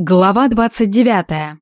Глава 29.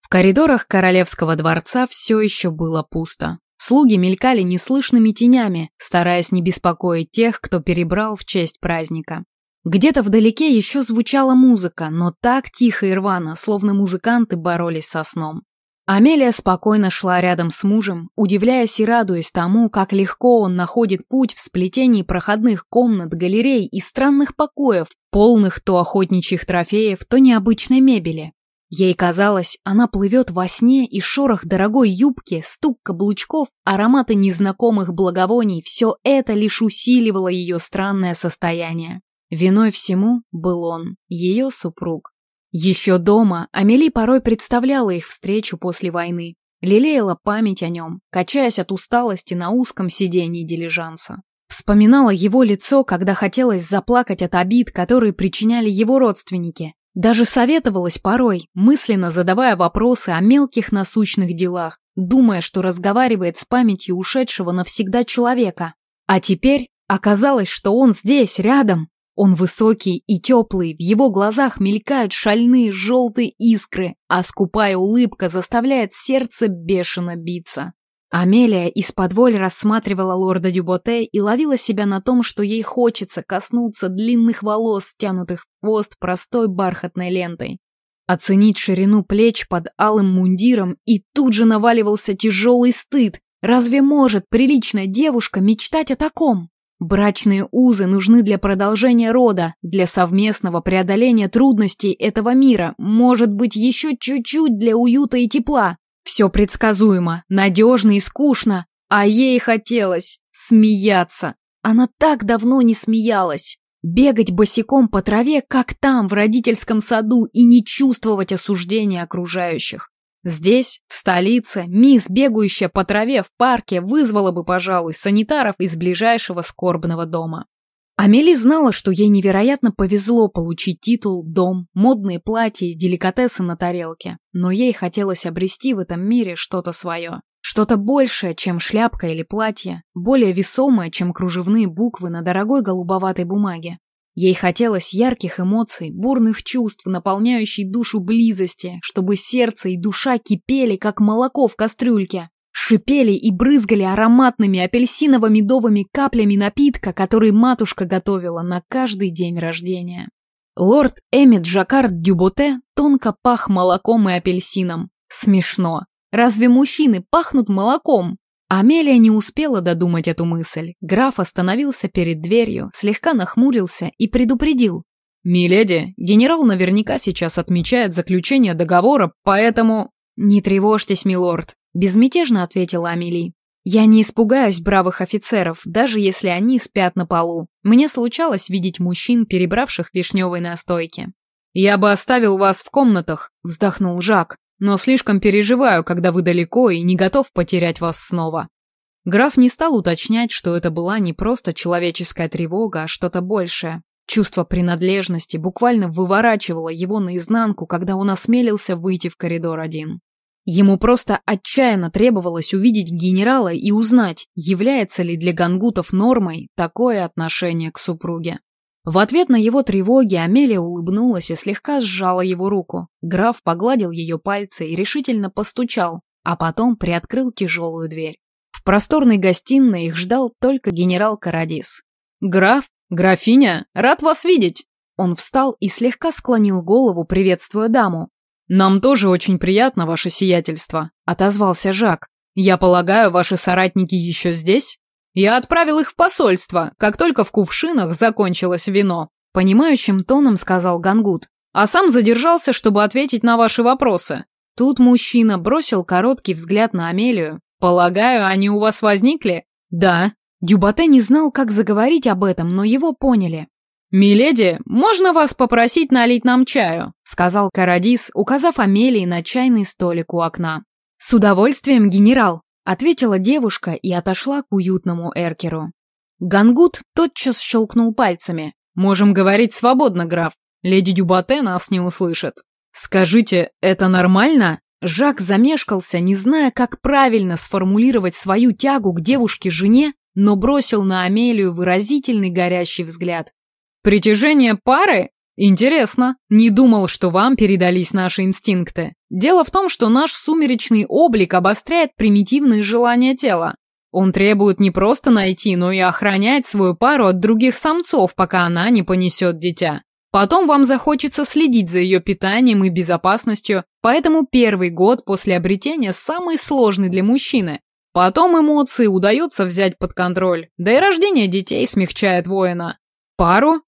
В коридорах королевского дворца все еще было пусто. Слуги мелькали неслышными тенями, стараясь не беспокоить тех, кто перебрал в честь праздника. Где-то вдалеке еще звучала музыка, но так тихо и рвано, словно музыканты боролись со сном. Амелия спокойно шла рядом с мужем, удивляясь и радуясь тому, как легко он находит путь в сплетении проходных комнат, галерей и странных покоев, полных то охотничьих трофеев, то необычной мебели. Ей казалось, она плывет во сне, и шорох дорогой юбки, стук каблучков, ароматы незнакомых благовоний – все это лишь усиливало ее странное состояние. Виной всему был он, ее супруг. Еще дома Амели порой представляла их встречу после войны, лелеяла память о нем, качаясь от усталости на узком сиденье дилижанса. Вспоминала его лицо, когда хотелось заплакать от обид, которые причиняли его родственники. Даже советовалась порой, мысленно задавая вопросы о мелких насущных делах, думая, что разговаривает с памятью ушедшего навсегда человека. А теперь оказалось, что он здесь, рядом, он высокий и теплый, в его глазах мелькают шальные желтые искры, а скупая улыбка заставляет сердце бешено биться. Амелия из-под воль рассматривала лорда Дюботе и ловила себя на том, что ей хочется коснуться длинных волос, стянутых в хвост простой бархатной лентой. Оценить ширину плеч под алым мундиром, и тут же наваливался тяжелый стыд. Разве может приличная девушка мечтать о таком? Брачные узы нужны для продолжения рода, для совместного преодоления трудностей этого мира, может быть, еще чуть-чуть для уюта и тепла. Все предсказуемо, надежно и скучно, а ей хотелось смеяться. Она так давно не смеялась. Бегать босиком по траве, как там, в родительском саду, и не чувствовать осуждения окружающих. Здесь, в столице, мисс, бегающая по траве в парке, вызвала бы, пожалуй, санитаров из ближайшего скорбного дома. Амели знала, что ей невероятно повезло получить титул, дом, модные платья и деликатесы на тарелке, но ей хотелось обрести в этом мире что-то свое. Что-то большее, чем шляпка или платье, более весомое, чем кружевные буквы на дорогой голубоватой бумаге. Ей хотелось ярких эмоций, бурных чувств, наполняющей душу близости, чтобы сердце и душа кипели, как молоко в кастрюльке, шипели и брызгали ароматными апельсиново-медовыми каплями напитка, который матушка готовила на каждый день рождения. Лорд Эмит Жакард Дюботе тонко пах молоком и апельсином. Смешно. Разве мужчины пахнут молоком? Амелия не успела додумать эту мысль. Граф остановился перед дверью, слегка нахмурился и предупредил. «Миледи, генерал наверняка сейчас отмечает заключение договора, поэтому...» «Не тревожьтесь, милорд», — безмятежно ответила Амелия. «Я не испугаюсь бравых офицеров, даже если они спят на полу. Мне случалось видеть мужчин, перебравших вишневой настойки». «Я бы оставил вас в комнатах», — вздохнул Жак но слишком переживаю, когда вы далеко и не готов потерять вас снова». Граф не стал уточнять, что это была не просто человеческая тревога, а что-то большее. Чувство принадлежности буквально выворачивало его наизнанку, когда он осмелился выйти в коридор один. Ему просто отчаянно требовалось увидеть генерала и узнать, является ли для гангутов нормой такое отношение к супруге. В ответ на его тревоги Амелия улыбнулась и слегка сжала его руку. Граф погладил ее пальцы и решительно постучал, а потом приоткрыл тяжелую дверь. В просторной гостиной их ждал только генерал Карадис. «Граф, графиня, рад вас видеть!» Он встал и слегка склонил голову, приветствуя даму. «Нам тоже очень приятно, ваше сиятельство», — отозвался Жак. «Я полагаю, ваши соратники еще здесь?» Я отправил их в посольство, как только в кувшинах закончилось вино. Понимающим тоном сказал Гангут. А сам задержался, чтобы ответить на ваши вопросы. Тут мужчина бросил короткий взгляд на Амелию. Полагаю, они у вас возникли? Да. Дюбате не знал, как заговорить об этом, но его поняли. «Миледи, можно вас попросить налить нам чаю?» — сказал Карадис, указав Амелии на чайный столик у окна. «С удовольствием, генерал», Ответила девушка и отошла к уютному эркеру. Гангут тотчас щелкнул пальцами. «Можем говорить свободно, граф. Леди Дюбате нас не услышит». «Скажите, это нормально?» Жак замешкался, не зная, как правильно сформулировать свою тягу к девушке-жене, но бросил на Амелию выразительный горящий взгляд. «Притяжение пары? Интересно. Не думал, что вам передались наши инстинкты. Дело в том, что наш сумеречный облик обостряет примитивные желания тела. Он требует не просто найти, но и охранять свою пару от других самцов, пока она не понесет дитя. Потом вам захочется следить за ее питанием и безопасностью, поэтому первый год после обретения самый сложный для мужчины. Потом эмоции удается взять под контроль, да и рождение детей смягчает воина. Пару?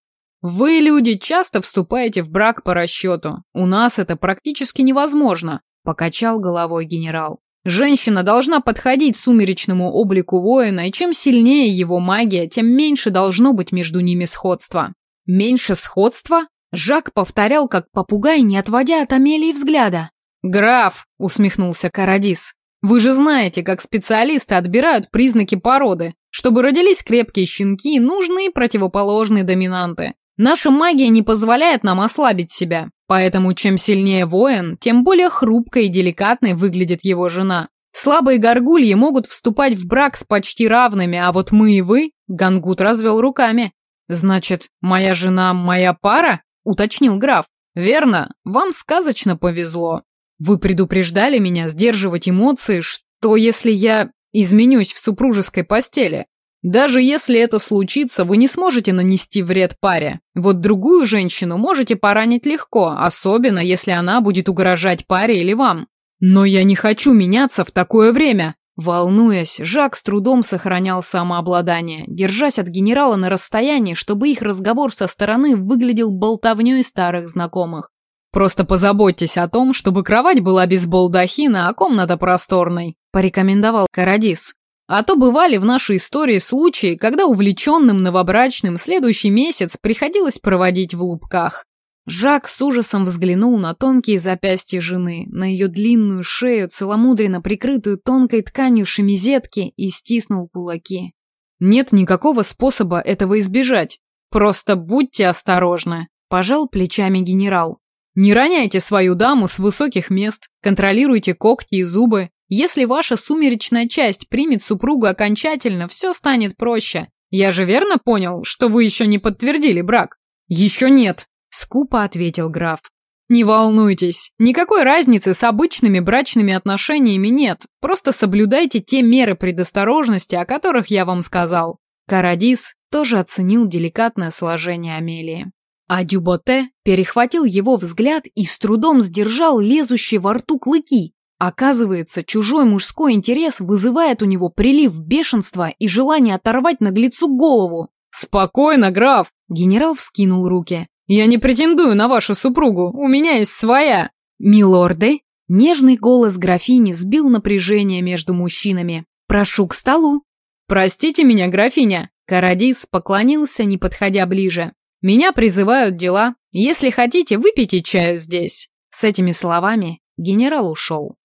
Вы, люди, часто вступаете в брак по расчету. У нас это практически невозможно, покачал головой генерал. Женщина должна подходить сумеречному облику воина, и чем сильнее его магия, тем меньше должно быть между ними сходства. Меньше сходства? Жак повторял, как попугай, не отводя от Амелии взгляда. «Граф!» — усмехнулся Карадис. «Вы же знаете, как специалисты отбирают признаки породы. Чтобы родились крепкие щенки, нужны противоположные доминанты. Наша магия не позволяет нам ослабить себя, поэтому чем сильнее воин, тем более хрупкой и деликатной выглядит его жена. Слабые горгульи могут вступать в брак с почти равными, а вот мы и вы...» Гангут развел руками. «Значит, моя жена моя пара?» — уточнил граф. «Верно, вам сказочно повезло. Вы предупреждали меня сдерживать эмоции, что если я изменюсь в супружеской постели? Даже если это случится, вы не сможете нанести вред паре. Вот другую женщину можете поранить легко, особенно если она будет угрожать паре или вам. Но я не хочу меняться в такое время. Волнуясь, Жак с трудом сохранял самообладание, держась от генерала на расстоянии, чтобы их разговор со стороны выглядел болтовнёй старых знакомых. «Просто позаботьтесь о том, чтобы кровать была без балдахина, а комната просторной», – порекомендовал Карадис. А то бывали в нашей истории случаи, когда увлеченным новобрачным следующий месяц приходилось проводить в лубках. Жак с ужасом взглянул на тонкие запястья жены, на ее длинную шею, целомудренно прикрытую тонкой тканью шемизетки, и стиснул кулаки. «Нет никакого способа этого избежать. Просто будьте осторожны», – пожал плечами генерал. «Не роняйте свою даму с высоких мест, контролируйте когти и зубы. Если ваша сумеречная часть примет супругу окончательно, все станет проще. Я же верно понял, что вы еще не подтвердили брак?» «Еще нет», Скупо ответил граф. Не волнуйтесь, никакой разницы с обычными брачными отношениями нет. Просто соблюдайте те меры предосторожности, о которых я вам сказал. Карадис тоже оценил деликатное сложение Амелии. А Дюботе перехватил его взгляд и с трудом сдержал лезущие во рту клыки. Оказывается, чужой мужской интерес вызывает у него прилив бешенства и желание оторвать наглецу голову. «Спокойно, граф!» Генерал вскинул руки. «Я не претендую на вашу супругу, у меня есть своя!» «Милорды!» Нежный голос графини сбил напряжение между мужчинами. «Прошу к столу!» «Простите меня, графиня!» Карадис поклонился, не подходя ближе. «Меня призывают дела. Если хотите, выпейте чаю здесь». С этими словами генерал ушел.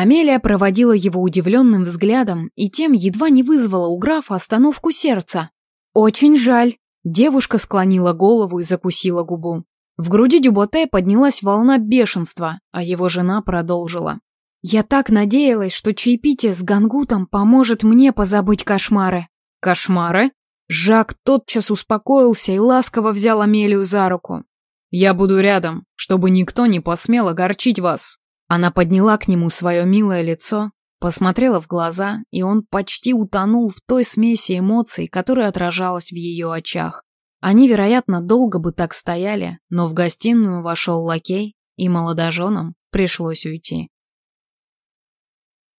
Амелия проводила его удивленным взглядом и тем едва не вызвала у графа остановку сердца. «Очень жаль», Девушка склонила голову и закусила губу. В груди Дюботе поднялась волна бешенства, а его жена продолжила. «Я так надеялась, что чаепитие с Гангутом поможет мне позабыть кошмары». «Кошмары?» Жак тотчас успокоился и ласково взял Амелию за руку. «Я буду рядом, чтобы никто не посмел огорчить вас». Она подняла к нему свое милое лицо, посмотрела в глаза, и он почти утонул в той смеси эмоций, которая отражалась в ее очах. Они, вероятно, долго бы так стояли, но в гостиную вошел лакей, и молодоженам пришлось уйти.